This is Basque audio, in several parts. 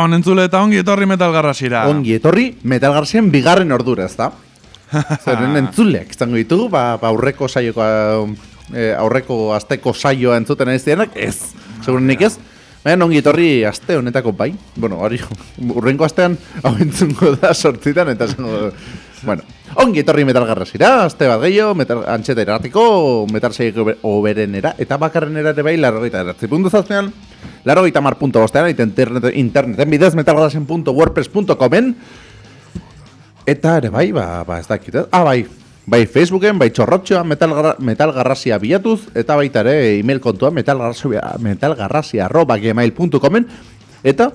Gabon entzule eta ongi etorri metal garrasira. Ongi etorri metal garrasien bigarren ordura, ezta? Zeren entzuleak izango ditugu, ba, ba aurreko saioko e, aurreko asteko saioa entzuten ez dienak, ez. Seguren nik ez. Baina ongi etorri aste honetako bai. Bueno, hori urrenko astean hau entzungo da sortzitan eta zango... Bueno, ongi etorri metal garrasira, aste bat gehiago, metal antxeta erratiko, metal oberenera, eta bakarrenera ere bai, larrogeita eratzi puntu zazpean, internet, interneten bidez metalgarrasen.wordpress.comen, eta ere bai, ba, ba ez dakit, eh? ah bai, bai Facebooken, bai txorrotxoa, metal, metal bilatuz, eta baita ere email kontua metalgarrasia arroba gmail.comen, eta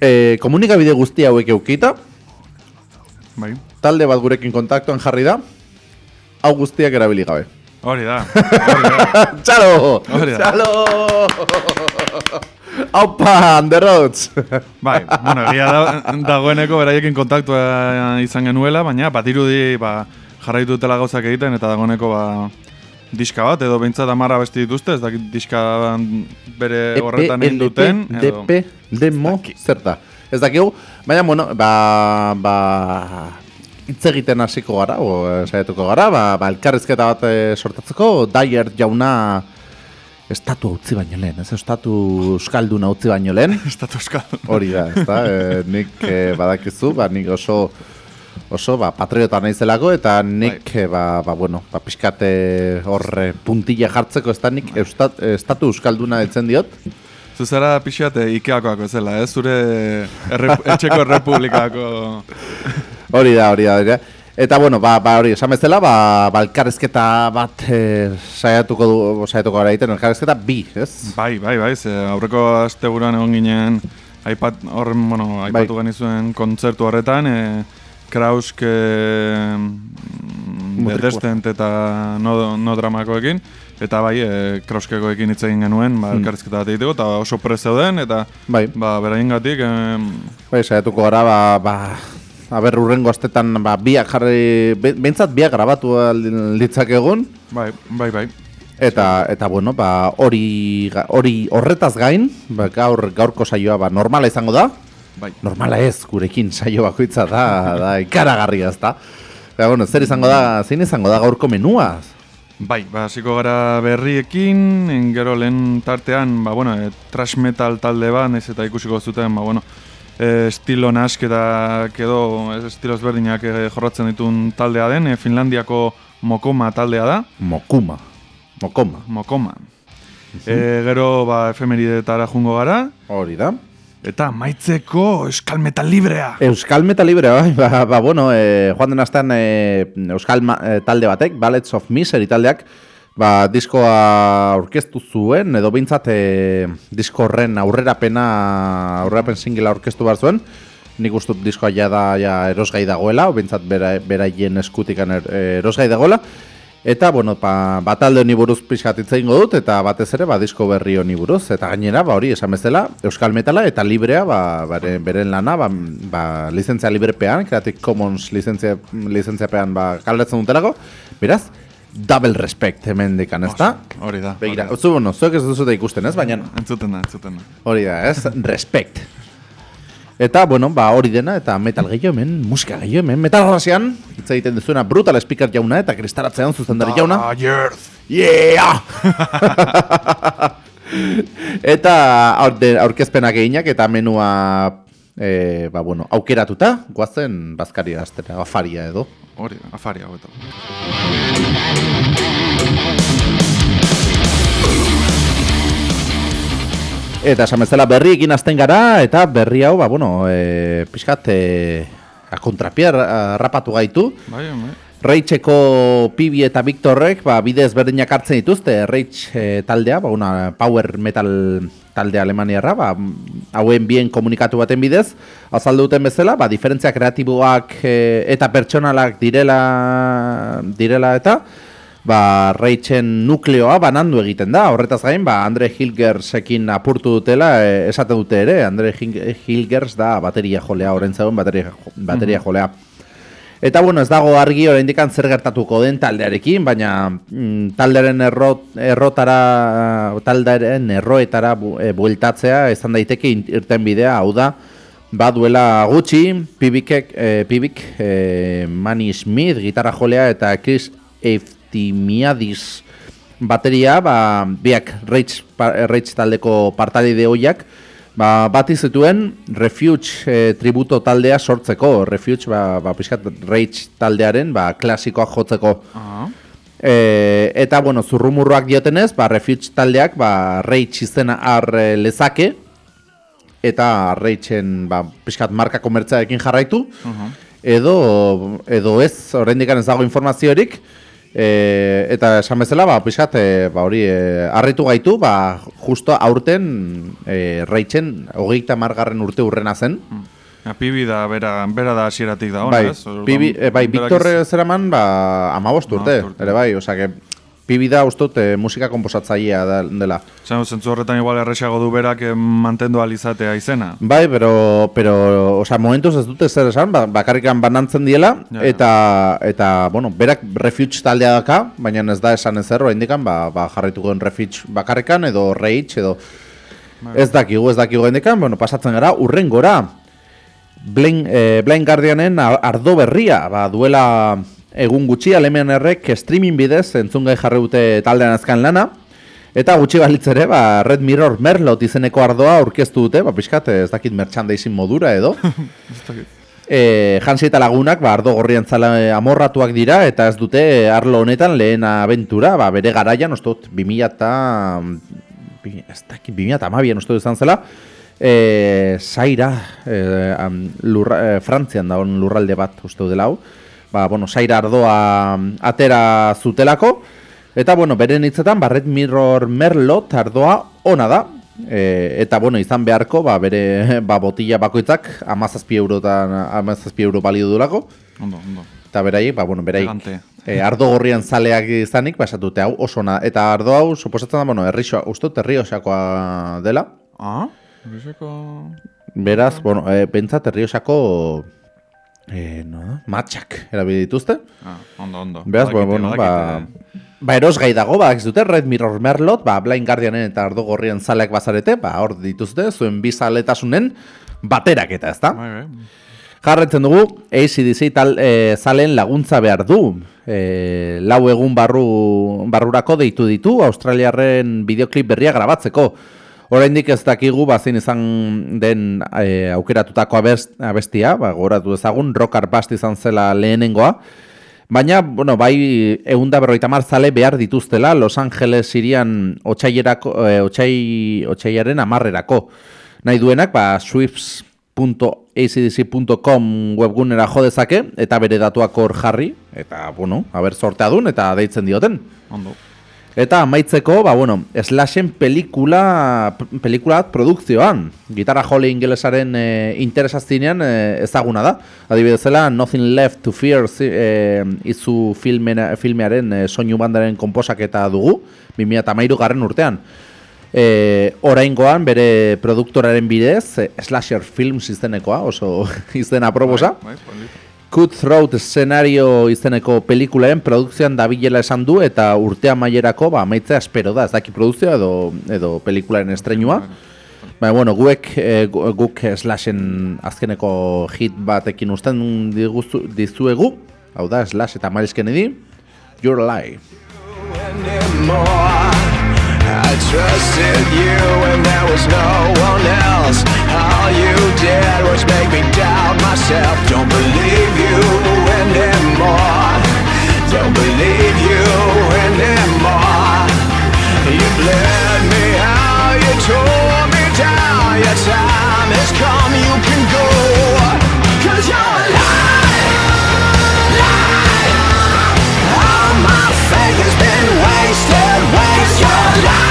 e, komunikabide guzti hauek eukita, Bai. talde bat gurekin kontaktuan jarri da, hau guztiak erabili gabe. Hori da. Hori da. Txalo! Hori da. Txalo! Aupa, Anderrots! Bai, bueno, egia da, dagoeneko beraiekin kontaktua izan genuela, baina batirudi ba, jarraitu dutela gauzak egiten, eta dagoeneko ba, diska bat, edo behintzat amarra besti dituzte, ez dakit diska bere horretan egin duten. edo- DP, demo, zerta. Ez dakigu, baina, bueno, ba, ba, hitz egiten hasiko gara, o, saiatuko gara, ba, ba elkarrizketa bat eh, sortatzeko, Dyer jauna estatu utzi baino lehen, ez? Estatu euskalduna utzi baino lehen. Estatu euskal. Hori da, ezta? E, nik e, badakizu, ba, nik oso oso ba, patriota naizelako eta nik e, ba, ba, bueno, ba, pixkate horre puntilla jartzeko ez da nik eustat, estatu euskalduna etzen diot. Zuzara pixat eh, Ikeakoak bezala, ez? Zure erre, etxeko errepublikako... Hori da, hori da, hori da. Eta bueno, ba, ba hori, esan bezala, ba, ba elkarrezketa bat e, saiatuko du, saiatuko gara egiten, elkarrezketa bi, ez? Bai, bai, bai, ze aurreko asteburuan egon ginen aipat, horren, bueno, aipatu Bai. genizuen kontzertu horretan, e, Krausk e, Mutrikua. Destent eta no, no dramakoekin, eta bai, e, Krauskekoekin hitz egin genuen, ba, elkarrezketa bat egiteko, eta oso prez zeuden, eta Hmm. Bai. ba, beraiengatik, em, Bai, saiatuko gara, ba, ba, aber urrengo astetan, ba, biak jarri, be- behintzat biak grabatu litzak egun, bai, bai, bai, Eta, eta bueno, ba, hori, hori horretaz gain, ba, gaur, gaurko saioa ba, normala izango da. bai. Normala ez, gurekin saio bakoitza da, da ikaragarria ez da. Eta, bueno, zer izango da, zein izango da gaurko menua? Bai, ba, hasiko gara berriekin, gero lehen tartean, ba, bueno, e, trash metal talde bat, naiz eta ikusiko zuten, ba, bueno, e, estilo nasketak edo estilo ezberdinak e, jorratzen ditun taldea den, e, Finlandiako Mokoma taldea da, Mokuma. Mokoma. Mokoma. E, gero, ba, efemeridetara jungo gara, Hori da. eta maitzeko euskal metal librea. Euskal Metal Libre, bai, ba, ba, bueno, e, joan den astean e, Euskal ma, e, talde batek, Ballets of Misery taldeak, ba, diskoa aurkeztu zuen, edo bintzat e, disko horren aurrerapena, aurrerapen singela aurkeztu behar zuen, nik uste diskoa ja da ja erosgai dagoela, bintzat bera, beraien eskutikan er, erosgai dagoela, Eta, bueno, ba, bat alde honi buruz pixkat dut, eta batez ere, ba, disko berri honi buruz. Eta gainera, ba, hori, esan bezala, Euskal Metala eta Librea, ba, bare, beren lana, ba, ba, lizentzia librepean, Creative Commons lizentzia, lizentziapean, ba, kaldatzen dutelako. Beraz, double respect hemen dekan, ez da? Hori da. Begira, zu, bueno, zuek ez duzute ikusten, ez? Baina. Entzuten da, entzuten da. hori da, ez? Respect. Eta, bueno, ba, hori dena, eta metal gehiago hemen, musika gehiago hemen, metal razian, hitz egiten duzuena brutal speaker jauna, eta kristaratzean zuzendari jauna. Ah. Yeah! eta aurte, aurkezpenak eginak eta menua e, ba, bueno, aukeratuta, guazen bazkari gaztera, afaria edo. Hori, afari hau eta. Eta esan bezala berriekin hasten gara, eta berri hau, ba, bueno, e, pixkat, e, a kontrapiar rapatu gaitu. Bai, bai. Reitzeko Pibi eta Victorrek ba, bide ezberdinak hartzen dituzte Reitz e, taldea, ba, una power metal talde alemaniarra, ba, hauen bien komunikatu baten bidez, azaldu duten bezala, ba, diferentzia kreatiboak e, eta pertsonalak direla, direla eta, ba, Reitzen nukleoa banandu egiten da. Horretaz gain, ba, Andre Hilgersekin apurtu dutela, e, esaten dute ere, Andre Hil- Hilgers da bateria jolea, horren zegoen bateria, bateria jolea. Eta bueno, ez dago argi oraindik zer gertatuko den taldearekin, baina mm, taldearen erro, errotara taldearen erroetara bu, e, bueltatzea izan daiteke in- irten bidea, hau da, ba duela gutxi, Pibikek, e, Pibik, e, Manny Smith, gitarra jolea eta Chris Eftimiadis bateria, ba, biak Rage, pa- Rage taldeko partalide hoiak, ba, bati zituen Refuge e, tributo taldea sortzeko, Refuge, ba, ba, pixkat Rage taldearen, ba, klasikoak jotzeko. E, eta, bueno, zurrumurroak diotenez, ba, Refuge taldeak, ba, Rage izena har e, lezake, eta Rageen, ba, pixkat marka komertzaekin jarraitu, aha. edo, edo ez, oraindik ez dago informaziorik, e, eta esan bezala, ba, pixkat, e, ba, hori, e, harritu gaitu, ba, justo aurten e, Rageen hogeita margarren urte urrena zen, Ja, pibi da, bera, bera da hasieratik da, bai, ez? Pibi, e, bai, Victor zeraman, ba, amabost urte. ere bai, osea, que pibi da ustot e, musika komposatzailea da, dela. Zan, zentzu horretan igual erresago du berak eh, mantendu alizatea izena. Bai, pero, pero, osea, momentuz ez dute zer esan, ba, bakarrikan banantzen diela, Ja, ja. eta, eta, bueno, berak refuge taldea daka, baina ez da esan ezer, indikan, ba, ba, jarraituko den refuge bakarrikan, edo rage, edo, Bai. ez dakigu, ez dakigu indikan, bueno, pasatzen gara, urren gora, Blind, eh, Blind Guardianen ardo berria, ba, duela egun gutxi, alemean errek streaming bidez entzungai jarri dute taldean azkan lana, Eta gutxi balitz ere, ba, Red Mirror Merlot izeneko ardoa aurkeztu dute, ba, pixkat, ez dakit merchandising modura edo. E, Hansi eta lagunak, ba, ardo gorrian zala amorratuak dira, eta ez dute arlo honetan lehen abentura, ba, bere garaian, dut, 2000 eta... Ez dakit, 2000 eta amabian uste dut izan zela, e, Zaira, e, am, lurra, e, Frantzian da on lurralde bat uste dela hau, ba, bueno, Zaira ardoa am, atera zutelako, eta, bueno, beren hitzetan, ba, Red Mirror Merlot ardoa ona da, e, eta, bueno, izan beharko, ba, bere ba, botila bakoitzak amazazpi eurotan, amazazpi euro balio durako, Ondo, ondo. eta beraiek, ba, bueno, Elegante. e, ardo gorrian zaleak izanik, ba, esatute hau oso ona, eta ardo hau, suposatzen da, bueno, errixoa, uste dut errioxakoa dela, Ah? Griseko... beraz, bueno, e, pentsat errioxako, e, no, da? matxak erabili dituzte, Ah, ondo, ondo. Beraz, ba, bueno, ba, ba erosgai dago, ba, ez dute Red Mirror Merlot, ba, Blind Guardianen eta Ardo Gorrian zaleak bazarete, ba, hor dituzte, zuen bi zaletasunen bateraketa, ezta? Bai, bai. Jarretzen dugu, ACDC tal, e, zalen laguntza behar du. E, lau egun barru, barrurako deitu ditu, Australiarren bideoklip berria grabatzeko. Oraindik ez dakigu bazin izan den e, aukeratutako abest, abestia, ba, goratu ezagun, rock bast izan zela lehenengoa. Baina, bueno, bai, eunda berroita zale behar dituztela Los Angeles irian otxailerako, e, otxai, otxaiaren amarrerako. Nahi duenak, ba, swips.acdc.com webgunera jo dezake, eta bere datuak hor jarri, eta, bueno, haber sortea dun, eta deitzen dioten. Ondo. Eta amaitzeko, ba, bueno, Slashen pelikula, pelikula produkzioan. Gitarra jole ingelesaren e, interesaztinean e, ezaguna da. Adibidezela, Nothing Left to Fear e, izu filmena, filmearen e, soinu bandaren komposaketa dugu, 2008 garren urtean. E, oraingoan bere produktoraren bidez, e, Slasher Films izenekoa, oso izena proposa. Bai, bai, polita. Cutthroat Scenario izeneko pelikularen produkzioan dabilela esan du eta urtea mailerako ba amaitzea espero da, ez daki produkzioa edo edo pelikularen estrenua. Baina, bueno, guek, e, gu- guk slashen azkeneko hit batekin usten diguzu, dizuegu, hau da, slash eta Miles Kennedy, Alive. anymore. I trusted you and there was no one else. All you did was make me doubt myself. Don't believe Believe you anymore. You bled me out, you tore me down. Your time has come, you can go. Cause you're alive. All my faith has been wasted, waste your life,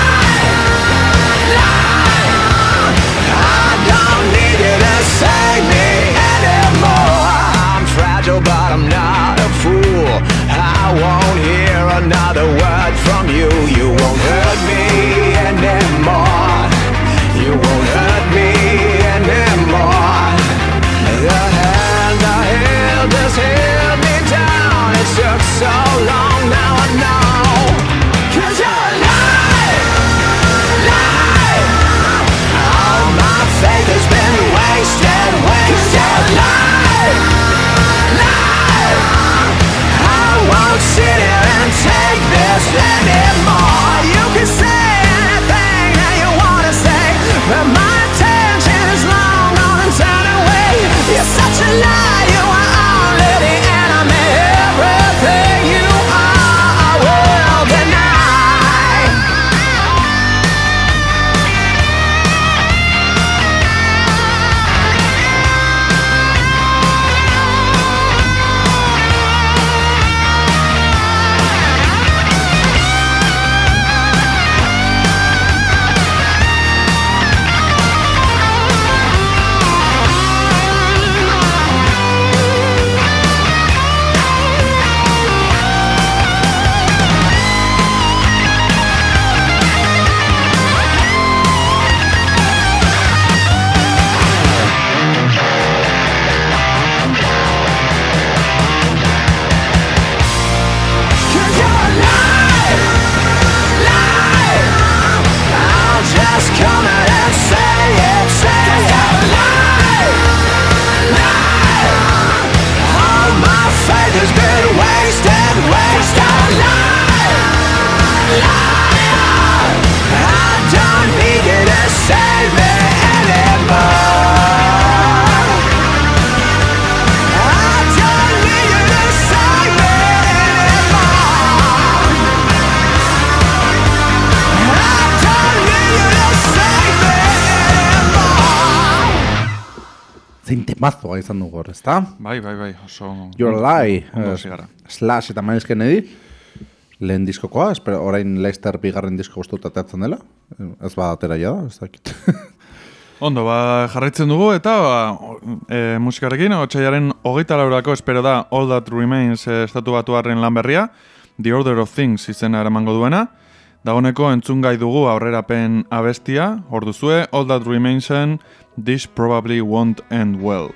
the words from you, you won't You're such a liar. ezagai izan dugu hor, ezta? Bai, bai, bai, oso... Your Lie, uh, Slash eta Miles Kennedy, lehen diskokoa, espero, orain Leicester bigarren disko guztu tatatzen dela, ez ba, atera ja da, ez dakit. Ondo, ba, jarraitzen dugu, eta ba, e, musikarekin, otxaiaren hogeita laurako espero da All That Remains e, estatu batu lan berria, The Order of Things izena eramango duena, Dagoneko entzun gai dugu aurrerapen abestia, orduzue, All That Remainsen, This Probably Won't End Well.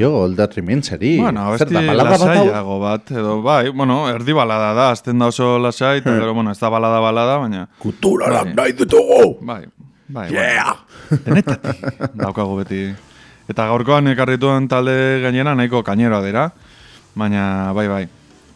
Zaio, Olda Trimentzari. Bueno, abesti lasaiago bat, edo bai, bueno, erdi balada da, azten da oso lasai, eta gero, bueno, ez da balada balada, baina, Kulturalak Bai. nahi ditugu! bai, bai, yeah! denetatik, daukagu beti. Eta gaurkoan ekarrituen talde gainera nahiko kaineroa dira, baina, bai, bai,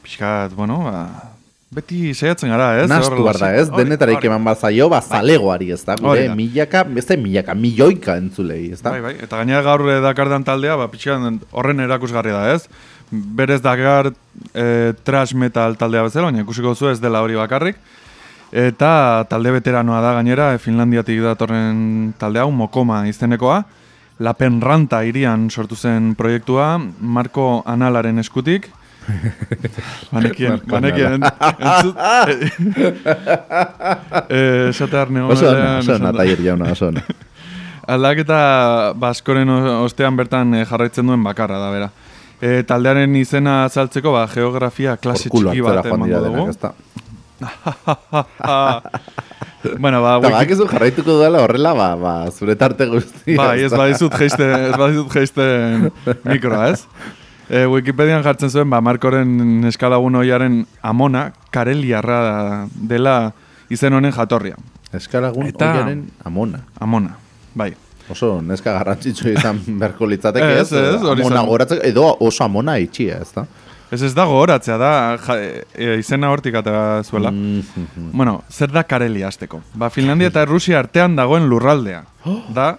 pixkat, bueno, ba, beti saiatzen gara, ez? Nastu Hor behar da, lasai- ez? hori, Denetarik hori. eman bat zaio, ba, zalegoari, ez da? Gure da. milaka, ez da milaka, milioika entzulei, ez da? Bai, bai, eta gainera gaur eh, dakardan taldea, ba, pixkan horren erakusgarri da, ez? Berez dakar e, trash metal taldea bezala, baina ikusiko zu ez dela hori bakarrik. Eta talde veteranoa da gainera, e, Finlandiatik datorren talde hau, Mokoma izenekoa. La Penranta irian sortu zen proiektua, Marko Analaren eskutik. Banekien, banekien, entzut... eh, Esatear neon... Oso ona, oso ona, taier jauna, oso ona. Aldaketa baskoren ostean bertan eh, jarraitzen duen bakarra da, bera. E, taldearen izena azaltzeko, ba, geografia klase txiki bat emango dugu. bueno, ba, Eta wiki... bakizu jarraituko duela horrela, ba, ba, zure tarte guztia. Bai, ez badizut geiste, ez badizut geisten mikroa, ez? E, Wikipedian jartzen zuen, ba, Markoren eskalagun oiaren amona, kareliarra dela izen honen jatorria. Eskalagun Eta- oiaren amona. Amona, bai. Oso neska garrantzitsu izan beharko litzateke, Ez, ez, amona goratzeko, edo oso amona itxia, ez da? Ez ez dago horatzea da, ja, e, izena hortik atera zuela. Mm. Bueno, zer da Karelia azteko? Ba, Finlandia eta Errusia artean dagoen lurraldea. Da,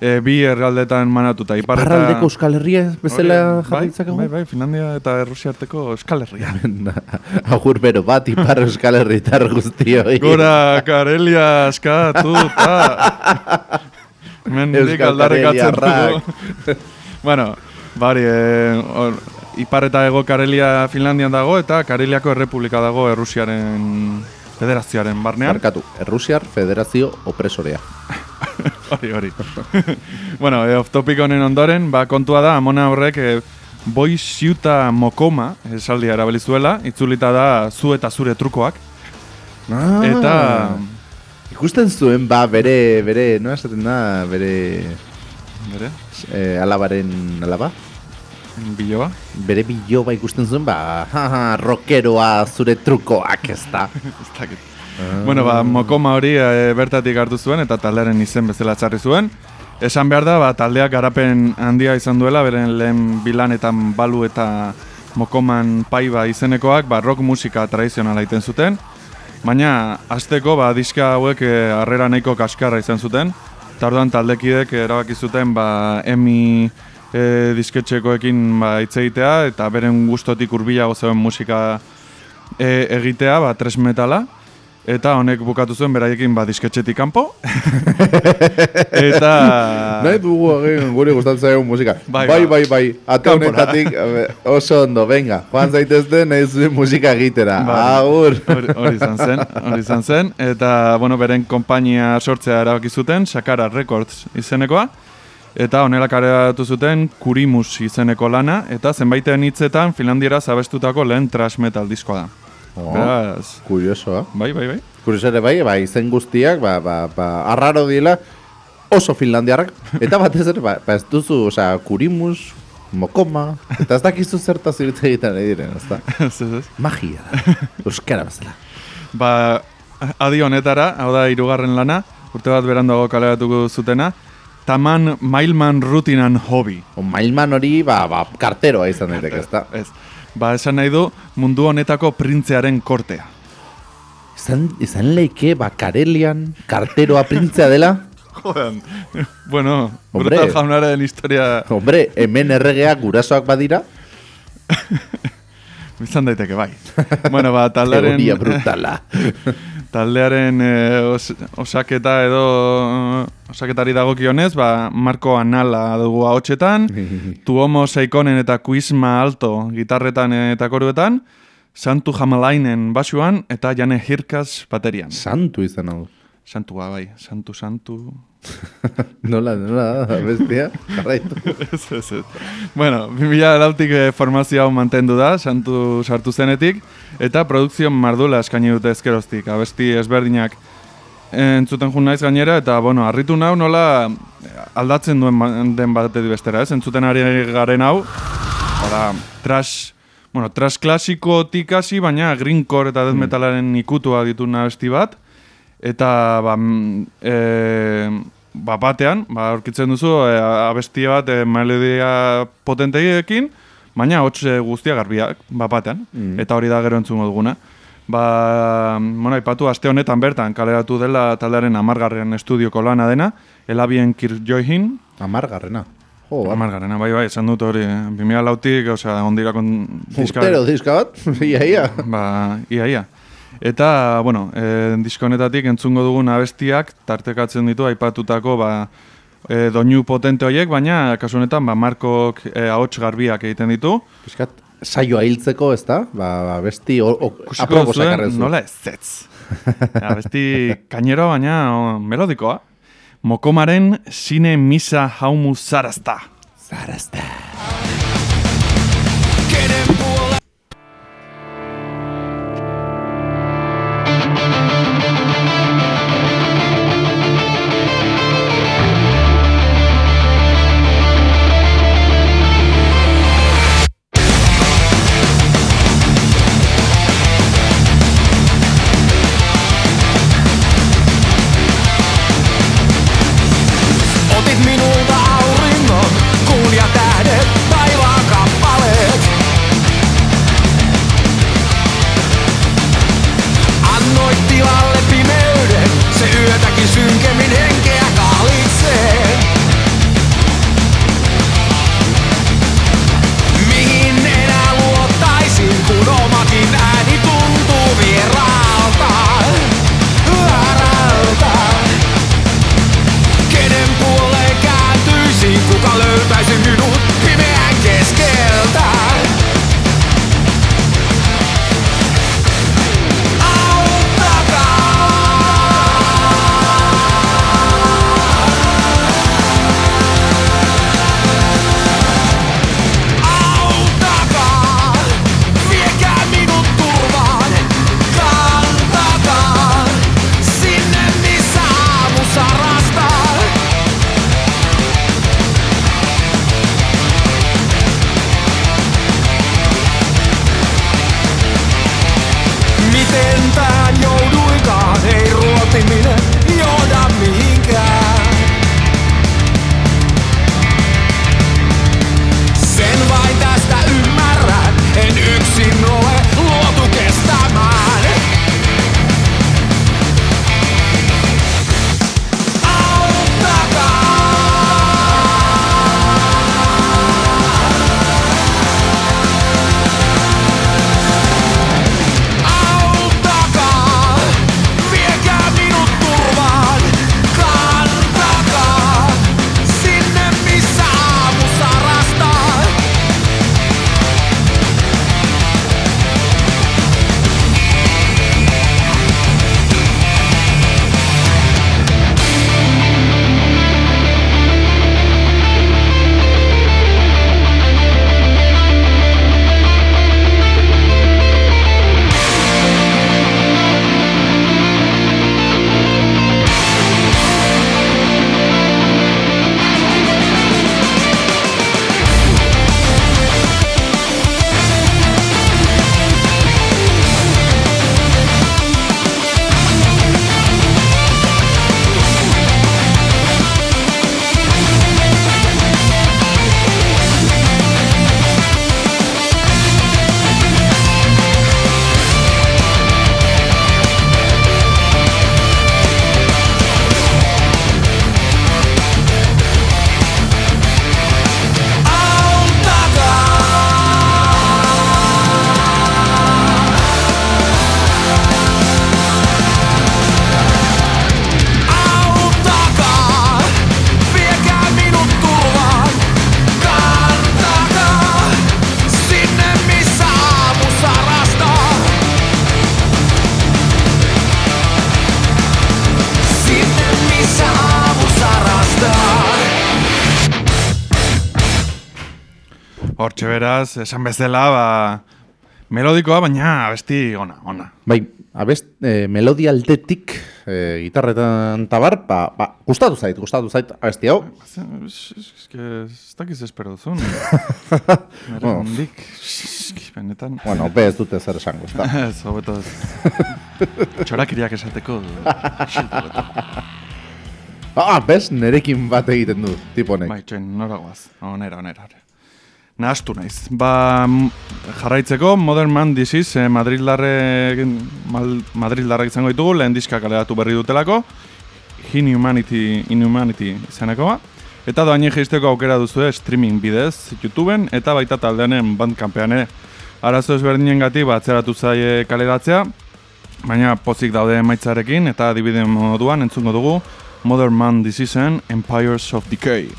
e, bi herraldetan manatuta. Ipar eta... Parraldeko Euskal Herria bezala Hori, bai, bai, bai, Finlandia eta Errusia arteko Euskal Herria. Agur bero bat, ipar Euskal Herritar guztioi. Gora Karelia askatu, ta... Mendik Kareliarrak. dugu. bueno, bari, e, or, ipar eta ego Karelia Finlandian dago, eta Kareliako Errepublika dago Errusiaren federazioaren barnean. Barkatu, Errusiar Federazio Opresorea. Hori, hori. bueno, e, off topic honen ondoren, ba, kontua da, amona horrek e, boi siuta mokoma, esaldia erabili zuela, itzulita da zu eta zure trukoak. Ah, Eta, Ikusten zuen, ba, bere, bere, no esaten da, bere bere, eh, alabaren alaba? Biloba. Bere biloba ikusten zuen, ba, haha, rockeroa zure trukoak, ez da? Ez dakit. Bueno, ba, mokoma hori e, bertatik hartu zuen eta taldearen izen bezala txarri zuen. Esan behar da, ba, taldeak garapen handia izan duela, beren lehen bilanetan balu eta mokoman paiba izenekoak, ba, rock musika tradizionala egiten zuten. Baina, azteko, ba, diska hauek e, harrera nahiko kaskarra izan zuten. Eta orduan taldekidek erabaki zuten, ba, emi e, disketxekoekin ba, hitz egitea, eta beren gustotik hurbilago zeuen musika e, egitea, ba, tres metala. Eta honek bukatu zuen beraiekin ba, disketxetik kanpo. eta... Nahi dugu egin gure gustatzen zaigun musika. Bai, Bai, ba. bai, bai. Ate honetatik a oso ondo, venga. Joan zaitezte nahi zuen musika egitera. Bai. Agur. Hori izan zen, hori izan zen. Eta, bueno, beren konpainia sortzea erabaki zuten, Sakara Records izenekoa. Eta honela kareatu zuten Kurimus izeneko lana, eta zenbaiten hitzetan Finlandiera zabestutako lehen trash metal diskoa da. Oh, Beraz, Kuriosoa. bai, bai, bai. Kurioso ere bai, bai, izen guztiak, ba, ba, ba, arraro dila, oso finlandiarrak. Eta batez ere, ba, ba ez duzu, osea, kurimus, mokoma, eta ez dakizu zertaz hitz egiten nahi diren, ez da? Ez, ez, ez. Magia da, euskara bezala. Ba, adi honetara, hau da hirugarren lana, urte bat beranduago kaleratuko zutena, Taman Mailman Rutinan Hobby. O mailman hori, ba, ba, karteroa izan daiteke, ez da? Ez. Ba, esan nahi du mundu honetako printzearen kortea. Izan, izan leike, ba, Karelian, karteroa printzea dela, Jodan. bueno, Hombre. brutal jaunaren historia hombre, hemen erregeak gurasoak badira, izan daiteke bai. bueno, ba, taldearen, teoria brutala. Taldearen eh, os, osaketa edo osaketari dagokionez, ba, Marko Anala dugu ahotsetan, Tuomo Seikonen eta Kuisma Alto gitarretan eta koruetan, Santu Jamalainen basuan eta Jane Hirkas baterian. Santu izan hau. Santua bai, santu, santu... Nola, nola, bestia, jarraitu. ez, ez, ez. Bueno, 2000 lautik eh, formazio hau mantendu da, santu sartu zenetik, eta produkzio mardula eskaini dute ezkeroztik, abesti ezberdinak entzuten jun naiz gainera, eta, bueno, harritu nau nola aldatzen duen den batetik bestera, ez? Entzuten ari garen hau, Hala, trash, bueno, trash klasikotik hasi, baina greencore eta death metalaren ikutua ditu nabesti bat. Eta, ba, mm, e, ba batean, ba, aurkitzen duzu, e, abesti bat e, melodia potenteekin, baina hots e, guztia garbiak, ba batean. Eta hori da gero entzungo duguna. Ba, bueno, aipatu aste honetan bertan kaleratu dela taldearen amargarren estudioko lana dena, Elabien Kirjoihin, Amargarrena. Jo, ba. Amargarrena, bai, bai, esan dut hori, 2000 lautik, osea, ondirakon diska... Urtero diska bat, ia, ia. Ba, ia, ia. Eta, bueno, e, disko honetatik entzungo dugun abestiak, tartekatzen ditu, aipatutako, ba, e, doinu potente horiek, baina, kasu honetan, ba, Markok e, ahots garbiak egiten ditu. Piskat, saioa hiltzeko, ez da? Ba, ba besti o, o, Kusiko aproposak duzuen, arrezu. nola ez zetz. Abesti kainero, baina o, melodikoa. Mokomaren sine misa jaumu zarazta. Zarazta. Otit Esan bezala, ba, Melodikoa, baina besti ona, ona. Bai, abest, e, melodia aldetik, e, gitarretan tabar, ba, ba, gustatu zait, gustatu zait, abesti hau. Que ez dakiz espero duzun. Eski, benetan. Bueno, be ez dute zer esango, ezta. Ez, hobeto ez. Txorakiriak esateko. hobeto. Ah, bez, nerekin bat egiten du, tipo honek. Bai, txoin, nora guaz. Onera, onera. onera. Nahastu naiz. Ba, jarraitzeko, Modern Man Disease, eh, Madrildarre, mal, Madrildarrak izango ditugu, lehen diska kaleratu berri dutelako, Inhumanity, Inhumanity izanekoa. Eta doaini jeisteko aukera duzu streaming bidez, YouTubeen, eta baita taldeanen bandkampean ere. Arazo ezberdinen gati, batzeratu zaie kaleratzea, baina pozik daude emaitzarekin, eta adibide moduan entzungo dugu Modern Man Diseaseen Empires of Decay.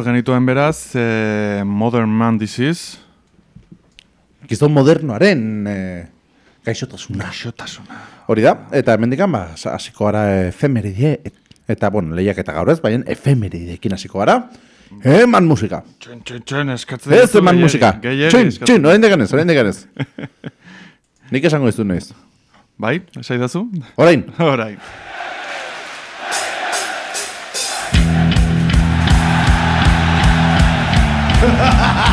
Hor genituen beraz, eh, Modern Man Disease. Gizon modernoaren e, gaixotasuna. Gaixotasuna. Hori da, eta hemendikan ba, hasiko gara efemeridie, et- eta, bueno, lehiak eta gaur ez, baina efemerideekin hasiko gara. Eman musika. Txen, txen, txen, eskatzen Ez eman gehiegi, musika. Txin, txin, orain deganez, orain deganez. Nik esango izu noiz. Bai, esai dazu? Orain, Ha ha ha!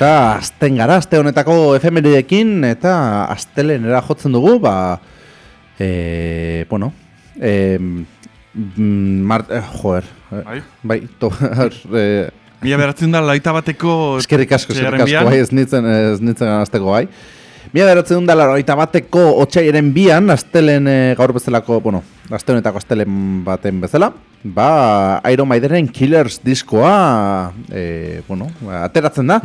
Eta azten gara, aste honetako efemerideekin, eta astelenera jotzen dugu, ba, e, bueno, e, mm, mar, eh, joder, eh, Bai. bai, to, e, Mila beratzen da laita bateko... Eskerrik asko, eskerrik asko, bai, ez nintzen, ez nintzen azteko, bai. Mila beratzen da laroita bateko otxaiaren bian, astelen e, gaur bezalako, bueno, aste honetako astelen baten bezala, ba, Iron Maidenen Killers diskoa, e, bueno, ateratzen da.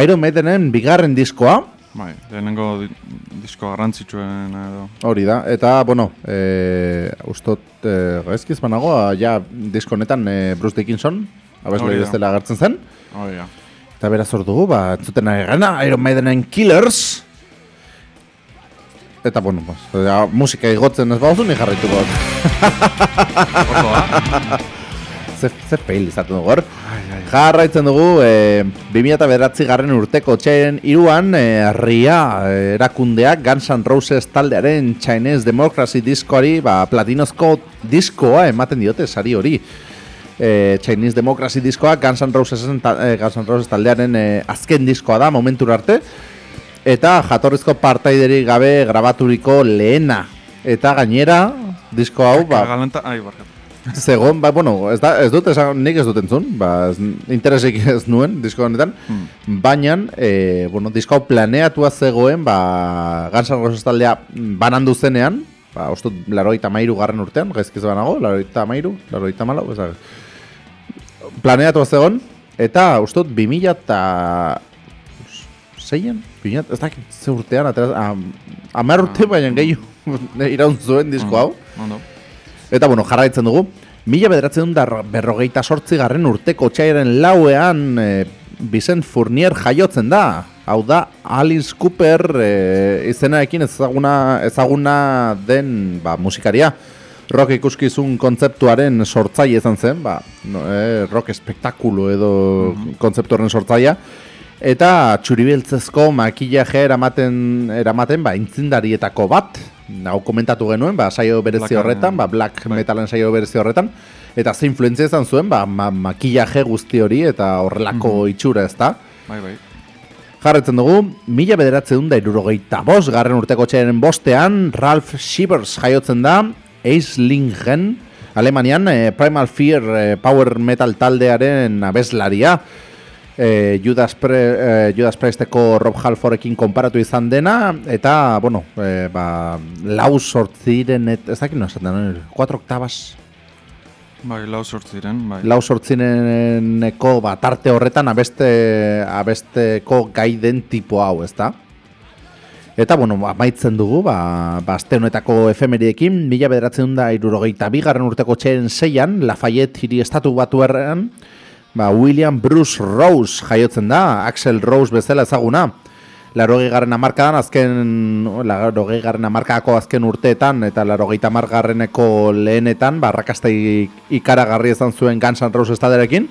Iron Maidenen bigarren diskoa, Bai, lehenengo di disko garrantzitsuen edo... hori da, eta, bueno, e, ustot, e, gaizkiz banago, ja, disko honetan e, Bruce Dickinson, abeslari bezala agertzen zen, Hori da. Eta beraz hor dugu, ba, entzuten ari gana, Iron Maidenen Killers. Eta, bueno, pues, ja, musika igotzen ez bauzu, ni jarraituko. Oso? ze, ze fail izaten dugu hor. Jarraitzen dugu, e, 2009 garren urteko txairen iruan, e, ria e, erakundeak Guns N' Roses taldearen Chinese Democracy diskoari, ba, platinozko diskoa ematen diote, sari hori. E, Chinese Democracy diskoa Guns N' Rosesen ta, e, Guns N' Roses taldearen e, azken diskoa da momentur arte. Eta jatorrizko partaiderik gabe grabaturiko lehena. Eta gainera, disko hau, ba, Galanta... Ai, barkatu. Zegon, ba, bueno, ez, da, ez dut, esan, nik ez dut entzun, ba, ez, interesik ez nuen, disko honetan, baina, e, bueno, disko planeatua zegoen, ba, Guns N' Roses taldea banandu zenean, ba, ostut, laroita mairu garren urtean, gaizkiz banago, laroita mairu, laroita malau, ez da, planeatua zegoen, eta, ustut, 2000 eta zeian, 2000, ez dakit, ze urtean, atera, am, amar urte, baina gehiago, iraun zuen disko hau, Ondo. Eta, bueno, jarraitzen dugu. Mila bederatzen da berrogeita sortzi garren urteko txaiaren lauean e, Vicent Fournier jaiotzen da. Hau da, Alice Cooper e, izenarekin ezaguna, ezaguna den ba, musikaria. Rock ikuskizun kontzeptuaren sortzaile izan zen, ba, no, e, rock espektakulo edo kontzeptu horren sortzailea. Eta txuribiltzezko makillaje eramaten, eramaten ba, intzindarietako bat, hau komentatu genuen, ba, saio berezi Black- horretan, ba, black bai. metalen saio berezi horretan, eta ze influentzia izan zuen, ba, ma, makillaje guzti hori eta horrelako itxura ez da. Bai, bai. Jarretzen dugu, mila bederatzen da irurogeita bost, garren urteko txaren bostean, Ralph Shivers jaiotzen da, Eislingen, Alemanian, eh, Primal Fear eh, Power Metal taldearen abeslaria, eh, Judas, Pre, eh, Judas Priesteko Rob Halforekin konparatu izan dena, eta, bueno, eh, ba, lau sortziren, et, ez dakit no esaten, 4 oktabas, Bai, lau sortziren, bai. lau sortzineneko ba, tarte horretan abeste, abesteko gai den tipo hau, ezta? Eta, bueno, amaitzen dugu, ba, ba aste honetako efemeriekin, mila bederatzen da irurogeita bigarren urteko txeren zeian, Lafayette hiri estatu batu errean, ba, William Bruce Rose jaiotzen da, Axel Rose bezala ezaguna. Larogei garren amarkadan, azken, larogei garren amarkadako azken urteetan, eta larogeita margarreneko lehenetan, barrakasta ikaragarri izan zuen Guns N' Roses talderekin.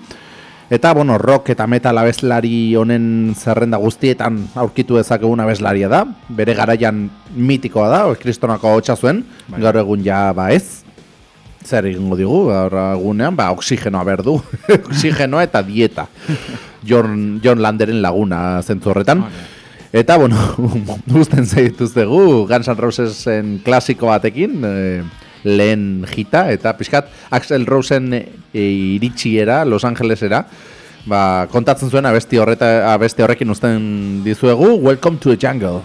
Eta, bueno, rock eta metal abeslari honen zerrenda guztietan aurkitu dezakegun abeslaria da. Bere garaian mitikoa da, kristonako hotxa zuen, gaur egun ja ba ez zer egingo digu, gaur gunean, ba, oksigenoa berdu, oksigenoa eta dieta. John, John Landeren laguna zentzu horretan. Eta, bueno, guzten zaituztegu, Guns N' Rosesen klasiko batekin, eh, lehen jita, eta pixkat, Axel Rosen e, iritsiera, Los Angelesera, ba, kontatzen zuen abesti, horreta, abesti horrekin uzten dizuegu, Welcome to the Jungle.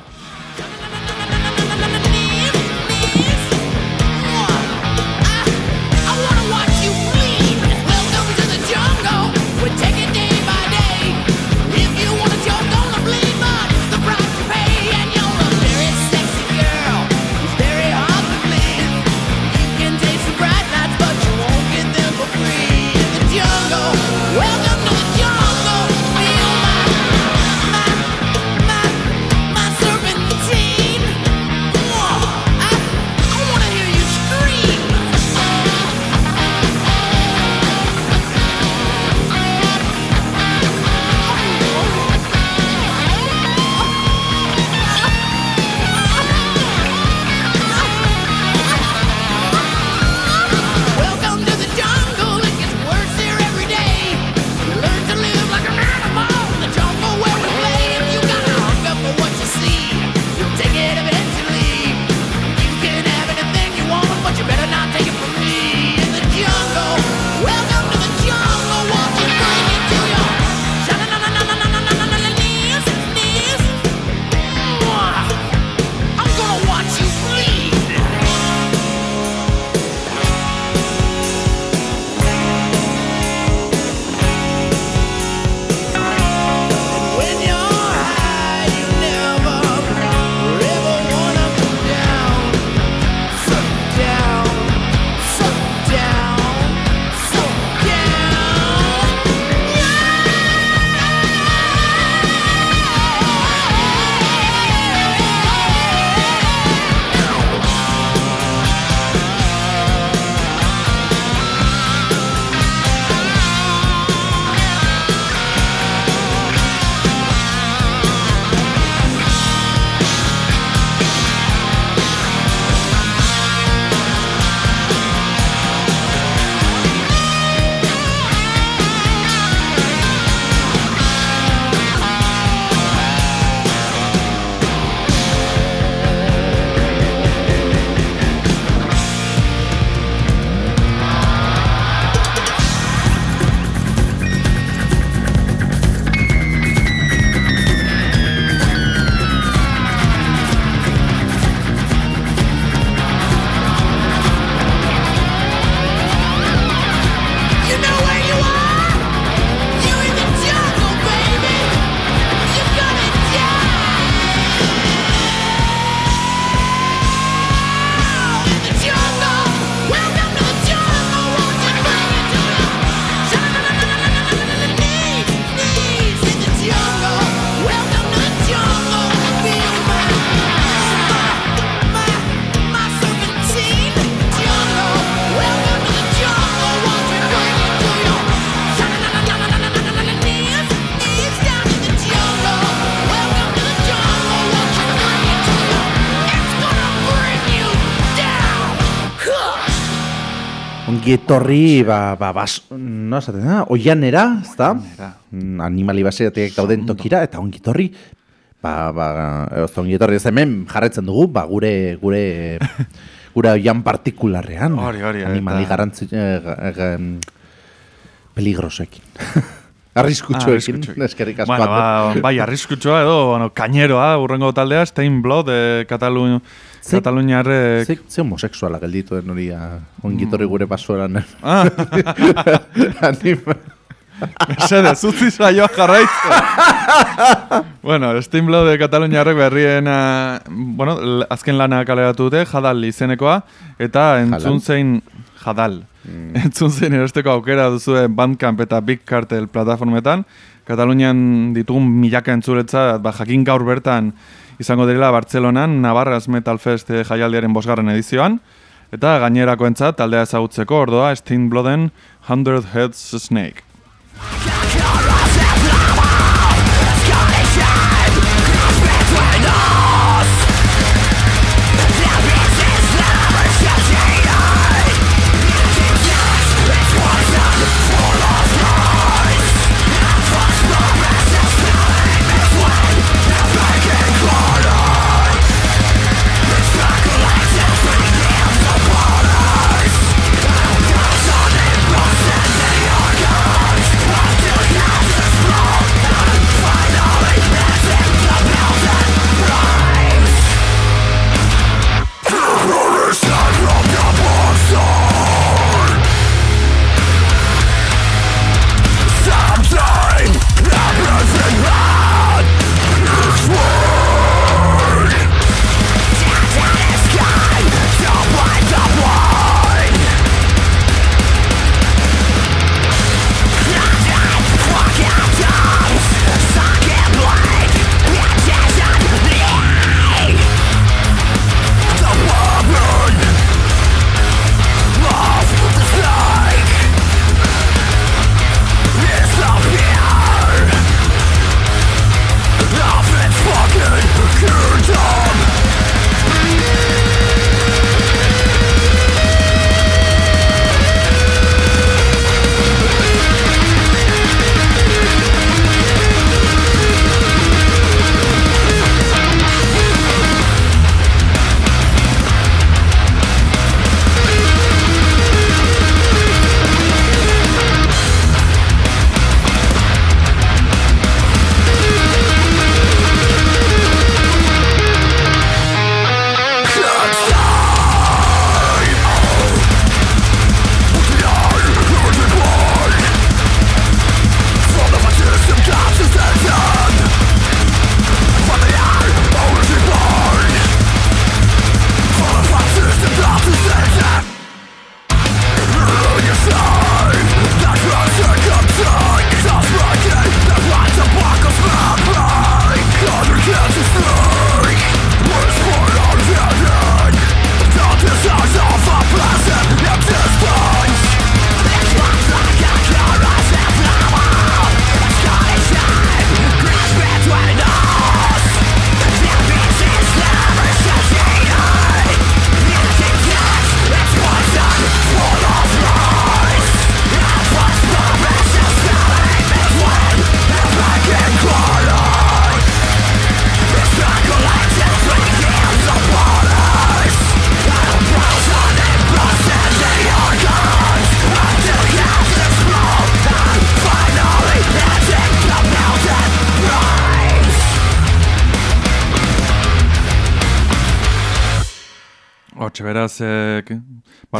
etorri ba ba bas, no esaten da oianera, ezta? Mm, animali baseratik dauden tokira eta ongi etorri ba ba e, ongi etorri ez hemen jarretzen dugu ba gure gure gure oian partikularrean. Hori, hori, animali eta... garantzi e, e, peligrosekin. Arriskutxo eskerrik asko. Bueno, ba, bai, arriskutxoa edo, bueno, kaineroa, urrengo taldea, Stein Blood, eh, e, Katalunio, Ze, Kataluniarrek... Ze, ze homosexuala gelditu den hori, ah, ongitorri mm. gure pasoeran. Ah. Anima. Mesede, zutzi saioa jarraitzen. bueno, Steam de Kataluniarrek berrien, ah, bueno, azken lana kaleratu dute, jadal izenekoa, eta entzun zein, jadal, mm. entzun zein erosteko aukera duzue Bandcamp eta Big Cartel plataformetan, Katalunian ditugun milaka entzuretza, ba, jakin gaur bertan, izango direla Bartzelonan Navarras Metal Fest eh, jaialdiaren bosgarren edizioan, eta gainerakoentzat taldea ezagutzeko ordoa Steam Bloden Hundred Heads Snake.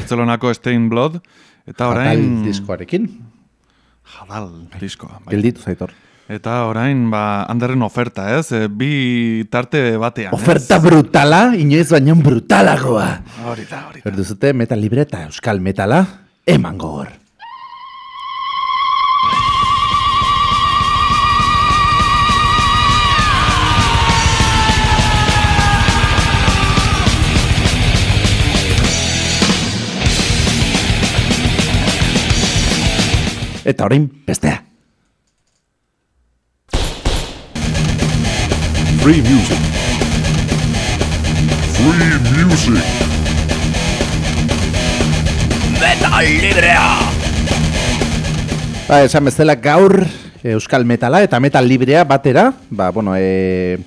Bartzelonako Stein Blood, eta orain... diskoarekin. Jadal diskoa. bai. Gelditu zaitor. Eta orain, ba, handerren oferta, ez? E, bi tarte batean, Oferta ez? brutala, inoiz baino brutalagoa. Hori da, hori da. Erdu zute metal libre eta euskal metala eman gogor. Eta orain bestea. Free music. Free music. Metal librea! Ba, esan bezala gaur Euskal Metala eta Metal Librea batera, ba, bueno, e,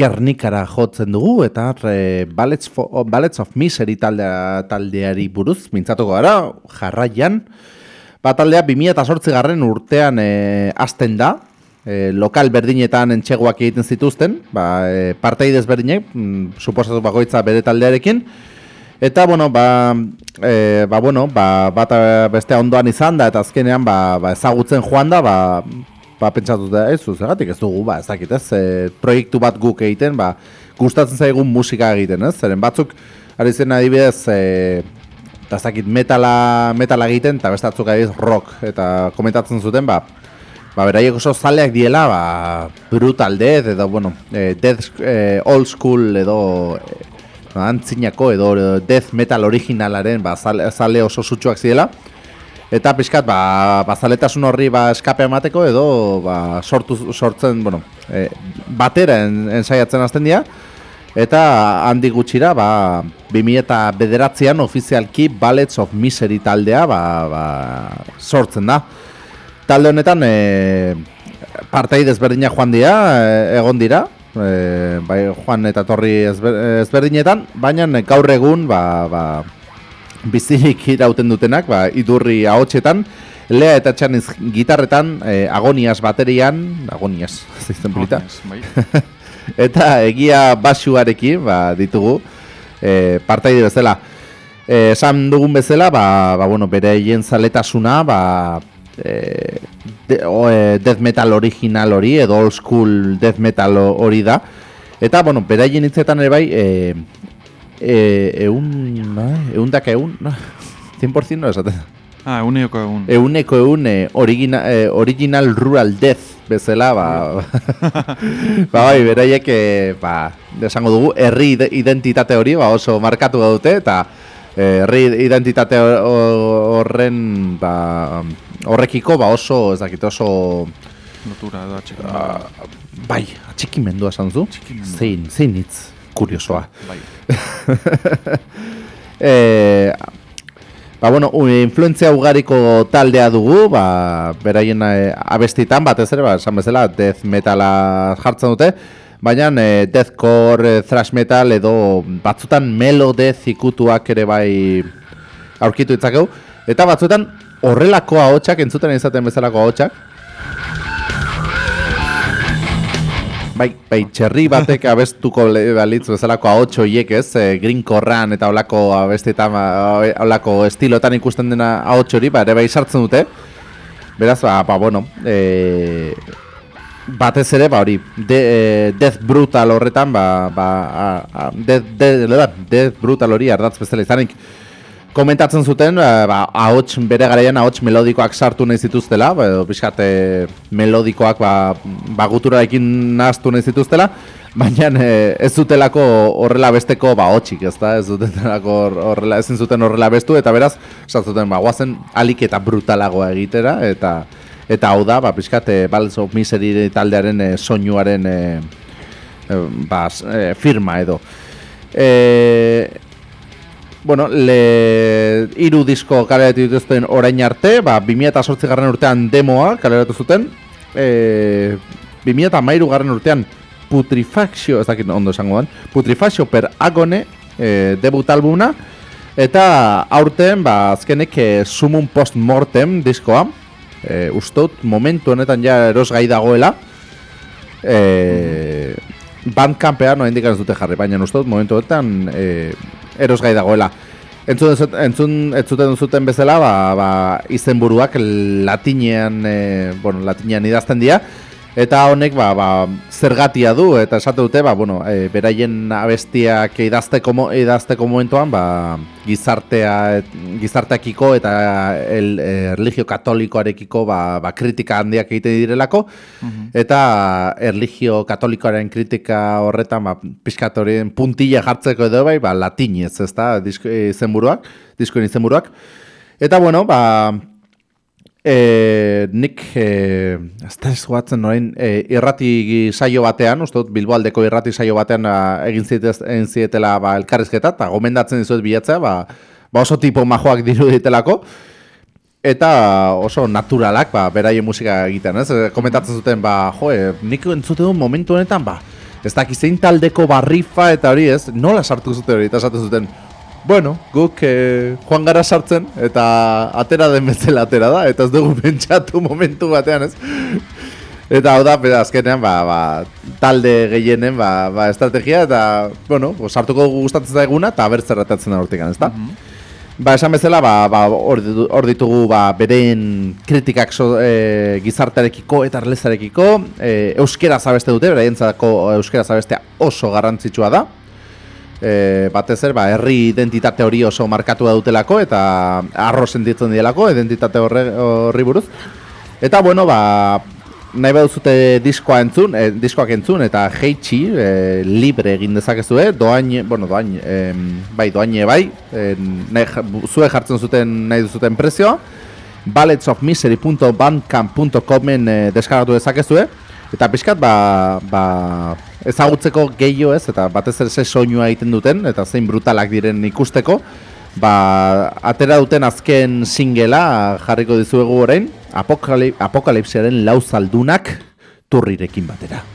Gernikara jotzen dugu eta e, Ballets, fo, o, Ballets of Misery taldea, taldeari buruz, mintzatuko gara, jarraian. Ba, taldea 2008 garren urtean e, azten da, e, lokal berdinetan entxegoak egiten zituzten, ba, e, partei desberdinek, mm, suposatu bakoitza bere taldearekin, Eta, bueno, ba, e, ba, bueno, ba, bat eh, bestea ondoan izan da, eta azkenean, ba, ba ezagutzen joan da, ba, ba pentsatu da, ez, zergatik ez dugu, ba, ez dakit, ez, e, proiektu bat guk egiten, ba, gustatzen zaigun musika egiten, ez, zeren batzuk, ari zen adibidez, e, eta ez dakit, metala, metala egiten, eta beste batzuk adibidez rock, eta komentatzen zuten, ba, ba, beraiek oso zaleak diela, ba, brutal death, edo, bueno, e, death e, old school, edo, e, antzinako edo death metal originalaren ba, zale, zale oso sutsuak zirela. Eta pixkat, ba, ba zaletasun horri ba, eskape emateko edo ba, sortu, sortzen, bueno, e, batera en, ensaiatzen azten dira. Eta handik gutxira, ba, 2000 eta bederatzean ofizialki Ballets of Misery taldea ba, ba, sortzen da. Talde honetan, e, partei desberdinak joan dira, e, egon dira, e, bai, joan eta torri ezber, ezberdinetan, baina gaur egun ba, ba, bizirik irauten dutenak, ba, idurri ahotsetan, lea eta txaniz gitarretan, e, agonias baterian, agonias, zizten polita, Bai. eta egia basuarekin ba, ditugu e, partaide bezala. E, esan dugun bezala, ba, ba, bueno, bere hien zaletasuna, ba, e, de, o, e, death metal original hori, edo old school death metal ho- hori da. Eta, bueno, bere hien hitzetan ere bai, e, e, eun, eh, eun daka eun, 100% no esaten. Ah, eguneko egun. Euneko eun e, origina, e, original rural death bezala, ba, ba bai, beraiek, e, ba, esango dugu, herri ide- identitate hori, ba, oso markatu dute, eta e, herri identitate hor- horren, ba, horrekiko, ba, oso, ez dakit, oso, Lotura edo atxeko. Ah. bai, atxikimendua esan? Atxikimendua. Zein, zein hitz, kuriosoa. Bai. E, ba, bueno, influentzia ugariko taldea dugu, ba, beraien e, abestitan, batez ere, ba, esan bezala, death metala jartzen dute, baina e, deathcore, e, thrash metal edo batzutan melo death ikutuak ere bai aurkitu ditzakegu, eta batzutan horrelako ahotsak entzuten izaten bezalako ahotsak, Bai, bai, txerri batek abestuko balitz bezalako ahots horiek ez, e, Green Corran eta olako abestetan, ba, olako estilotan ikusten dena ahots hori, ba, ere bai sartzen dute. Beraz, ba, ba bueno, e, batez ere, ba hori, de, e, Death Brutal horretan, ba, ba, a, a, death, de, death Brutal hori ardatz bezala izanik, komentatzen zuten, ba, ba, ahots, bere garaian ahots melodikoak sartu nahi zituztela, ba, edo pixkat e, melodikoak ba, ba guturarekin nahaztu nahi zituztela, baina e, ez zutelako horrela besteko ba hotsik, ez da, ez zutelako hor- horrela, ezin zuten horrela bestu, eta beraz, sartzuten, ba, guazen alik eta brutalagoa egitera, eta eta hau da, ba, pixkat, e, Balls of Misery taldearen e, soinuaren e, e, ba, e, firma edo. E, Bueno, le hiru disko kaleratu dituzten orain arte, ba 2008 garren urtean demoa kaleratu zuten. Eh, 2013 garren urtean Putrefactio, ez dakit ondo esango den, Putrefactio per Agone eh, debut albumuna eta aurten ba azkenek eh, Summum Post Mortem diskoa. Eh, ustot momentu honetan ja erosgai dagoela. Eh, Bandcampean no indikan ez dute jarri, baina uste dut momentu honetan eh, erosgai dagoela. Entzun, entzun, entzuten zuten bezala, ba, ba, izenburuak latinean, e, bueno, latinean idazten dira, Eta honek ba, ba, zergatia du eta esate dute ba, bueno, e, beraien abestiak idazteko mo, idazteko momentuan ba, gizartea gizarteakiko eta el, e, erlijio katolikoarekiko ba, ba, kritika handiak egite direlako. Eta erlijio katolikoaren kritika horretan ba, piskatorien puntilla jartzeko edo bai ba, latinez, ezta, disko, izenburuak, diskoen izenburuak. Eta bueno, ba, E, nik, e, ez da esguatzen orain, e, irrati saio batean, uste dut Bilboaldeko irrati saio batean a, egin, zietela ba, elkarrizketa, eta gomendatzen dizuet bilatzea, ba, ba oso tipo majoak diru ditelako, eta oso naturalak, ba, beraien musika egiten, ez? Komentatzen zuten, ba, jo, e, nik entzute du momentu honetan, ba, ez dakizein taldeko barrifa eta hori, ez? Nola sartu zuten hori, eta esaten zuten, Bueno, guk eh, joan gara sartzen eta atera den bezala atera da, eta ez dugu pentsatu momentu batean, ez? Eta hau da, azkenean, ba, ba, talde gehienen, ba, ba, estrategia, eta, bueno, sartuko dugu gustatzen daiguna, eta abertzerratatzen da hortikan, ez da? Ba, esan bezala, ba, ba, hor ditu- hor ditugu, ba, beren kritikak so, e, gizartearekiko eta erlezarekiko, e, euskera zabeste dute, beraientzako euskera zabestea oso garrantzitsua da, e, batez ere, ba, herri identitate hori oso markatua dutelako eta arro sentitzen dielako identitate horre, horri buruz. Eta bueno, ba, nahi baduzute diskoa entzun, e, diskoak entzun eta jeitsi e, libre egin dezakezue, doain, bueno, doain, em, bai, doaine bai, e, nahi, zue jartzen zuten nahi duzuten prezioa, balletsofmisery.bandcamp.comen e, deskargatu dezakezue, eta pixkat, ba, ba, ezagutzeko gehiago ez, eta batez ere ze soinua egiten duten, eta zein brutalak diren ikusteko, ba, atera duten azken singela jarriko dizuegu orain, Apokali apokalipsiaren lau zaldunak turrirekin batera.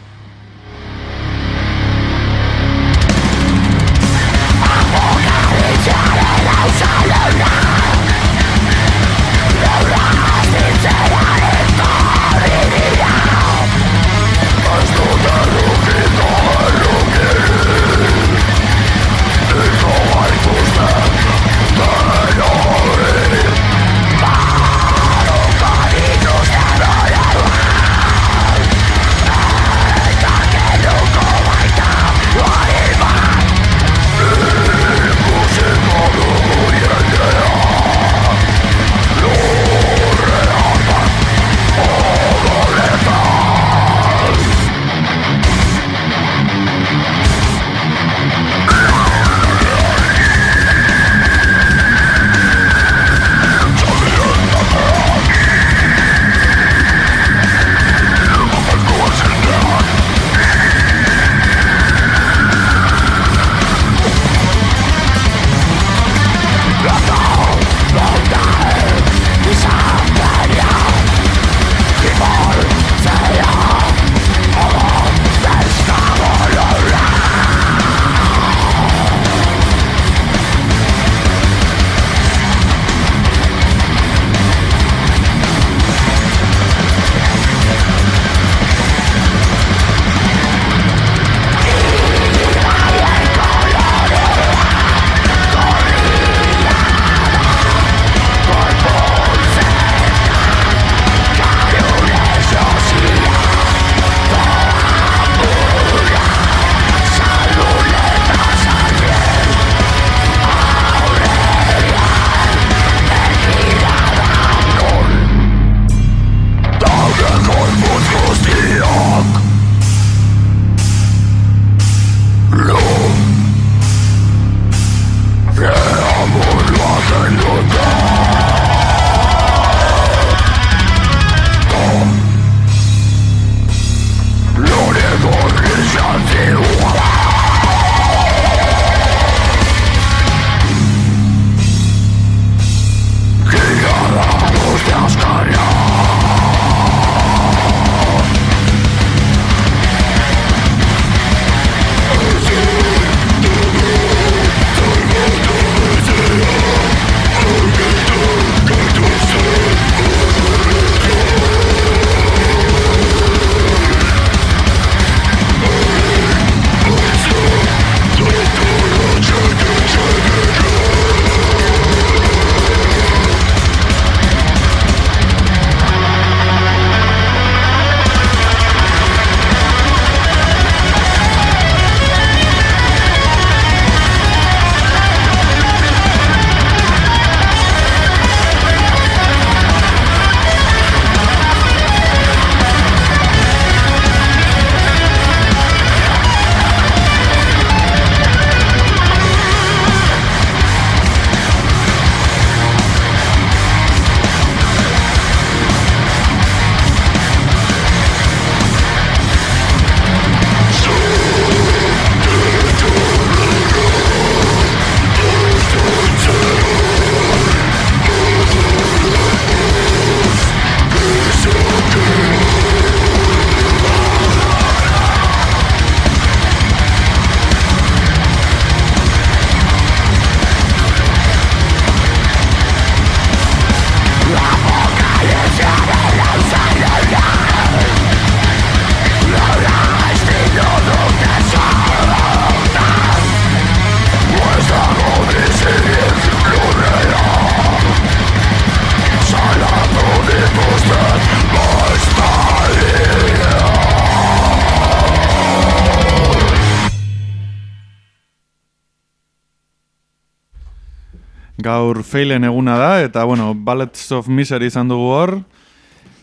Feilen eguna da, eta, bueno, Ballets of Misery izan dugu hor.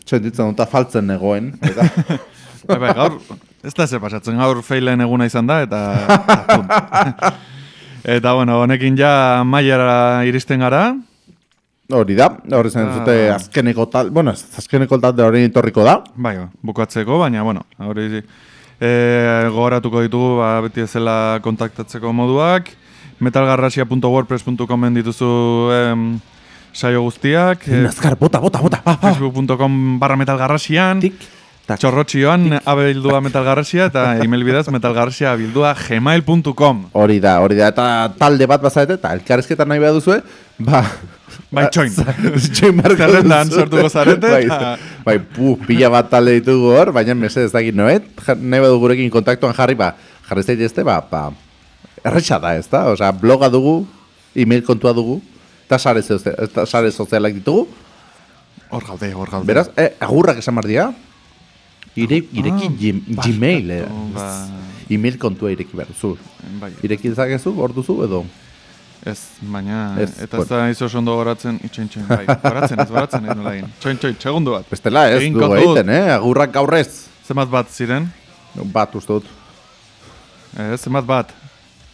Sentitzen dut faltzen negoen. Eta, Bai, bai, gaur, ez da ze pasatzen, gaur feilen eguna izan da, eta... eta bueno, honekin ja maiara iristen gara. hori da, hori zen Ah. azkeneko tal, bueno, azkeneko talde hori etorriko da. Bai, bukatzeko, baina, bueno, hori e, gogoratuko ditugu, ba, beti ezela kontaktatzeko moduak. metalgarrasia.wordpress.comen dituzu em, saio guztiak. eh, Nazkar, bota, bota, bota. Ah, ah. facebook.com barra metalgarrasian. Tik, tak. Txorrotxioan abildua metalgarrasia eta email bidez metalgarrasia abildua gmail.com. Hori da, hori da, eta talde bat bazarete, eta elkarrizketa nahi behar duzue, ba... Bai, txoin. txoin barko Zerrendan duzu. sortuko zarete, Bai, bai, pu, pila bat talde ditugu hor, baina mese ez dakit noet, nahi badu gurekin kontaktuan jarri, ba, jarri zaitezte, ba, ba, erretxa da, ez da? Osea, bloga dugu, email kontua dugu, eta sare, sare sozialak ditugu, Hor gaude, hor gaude. beraz, eh, agurrak esan behar dira, Ire, ireki gim- Gmail, eh, ba. email kontua ireki behar duzu. Bai, Ireki dezakezu, hor duzu, edo? ez, baina, Ez, eta ez da izo ondo goratzen, itxoin, txoin, bai, goratzen, ez goratzen, ez nola egin. Txoin, txoin, segundu bat. Bestela ez, dugu dut. egiten, eh? Agurrak gaur ez. Zenbat bat ziren? Bat uste dut. Ez, zenbat bat?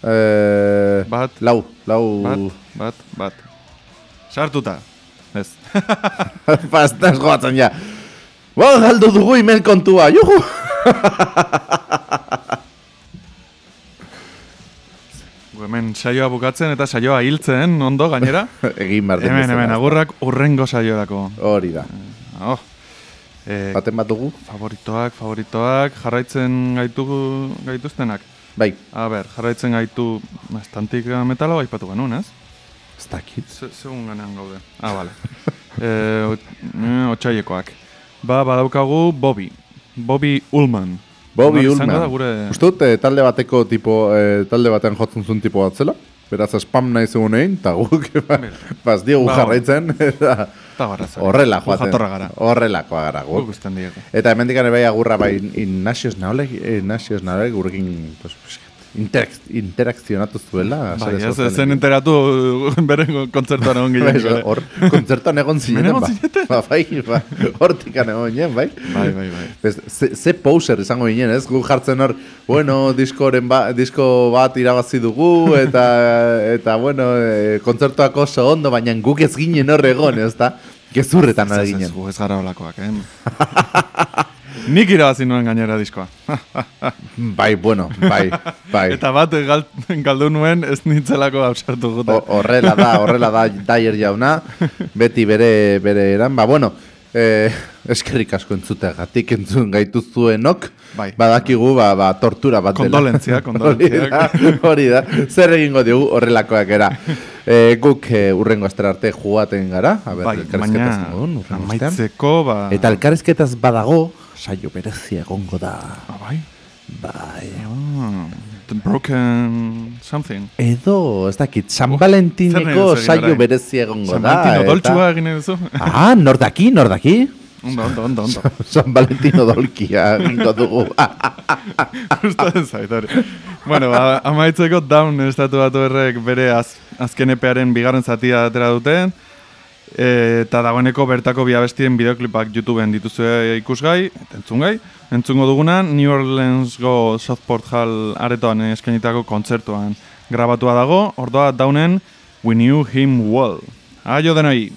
Eh, Bat. Lau, lau. Bat, bat, bat. Sartuta. Ez. Pastaz goatzen ja. Ba, galdu dugu email kontua, juhu! Hemen saioa bukatzen eta saioa hiltzen, ondo, gainera. Egin behar den hemen, hemen, agurrak urrengo saiorako. Hori da. Oh. Eh, Baten bat dugu? favoritoak, favoritoak, jarraitzen gaitu, gaituztenak. Bai, A ber, jarraitzen gaitu estantik metalo aipatu genuen, ez? ez dakit. Se- Segun ganean gaude. Ah, bale. e, otxaiekoak. Ba, badaukagu Bobby. Bobby Ullman. Bobby Nor izango Ullman. Da, gure... Uste dut, eh, talde bateko tipo, eh, talde batean jotzen zuen tipo bat zela. Beraz, spam nahi zegoen egin, eta guk, ba, baz diogu Ba, jarraitzen, eta. Horrela joaten. jatorra gara. Horrelakoa gara, Guk. Eta hemendik ere bai agurra bai Ignasios Naolek, Ignasios Naolek gurekin pues, interak, interakzionatu zuela. Bai, ez, zen enteratu beren kontzertuan egon ginen. hor, kontzertuan egon zineten, ba. Ba, bai, ba, hortikan egon ginen, bai. Bai, bai, bai. Ez, ze, ze poser izango ginen, ez? Gu jartzen hor, bueno, diskoren ba, disko bat irabazi dugu, eta, eta bueno, e, kontzertuak oso ondo, baina guk ez ginen hor egon, ez da? Gezurretan Ez, ari ez, ez, ginen. gu ez gara olakoak, eh? Nik irabazi nuen gainera diskoa. Bai, bueno, bai, bai. Eta bat gal, galdu nuen ez nintzelako hausartu gute. Horrela da, horrela da Daier jauna, beti bere bere eran, ba bueno, eh, eskerrik asko entzuteagatik entzun gaituzuenok, Bai. badakigu ba, ba, tortura bat dela. Kondolentzia, kondolentziak. hori, da, zer egingo diogu horrelakoak era. Eh, guk eh, urrengo astera arte jugaten gara, a ber, bai, baina amaitzeko, ba... Eta elkarrizketaz badago, saio berezia egongo da. Ah, bai? Bai. Ah, the broken something. Edo, ez dakit, San nahi Valentineko egin saio berezia egongo San da. Valentino eta- doltxua egin duzu? Ah, nor daki, nor daki? Ondo, ondo, ondo, ondo. San Valentino dolkia egingo dugu. Gustatzen zait hori. Bueno, ba, amaitzeko down estatu batu errek bere az, azken epearen bigarren zatia atera duten. Eta dagoeneko bertako bi abestien bideoklipak YouTubeen dituzue ikusgai, entzungai. Entzungo dugunan, New Orleans Go Southport Hall aretoan eskainitako kontzertuan grabatua dago, ordoa daunen We Knew Him Well. Aio denoi!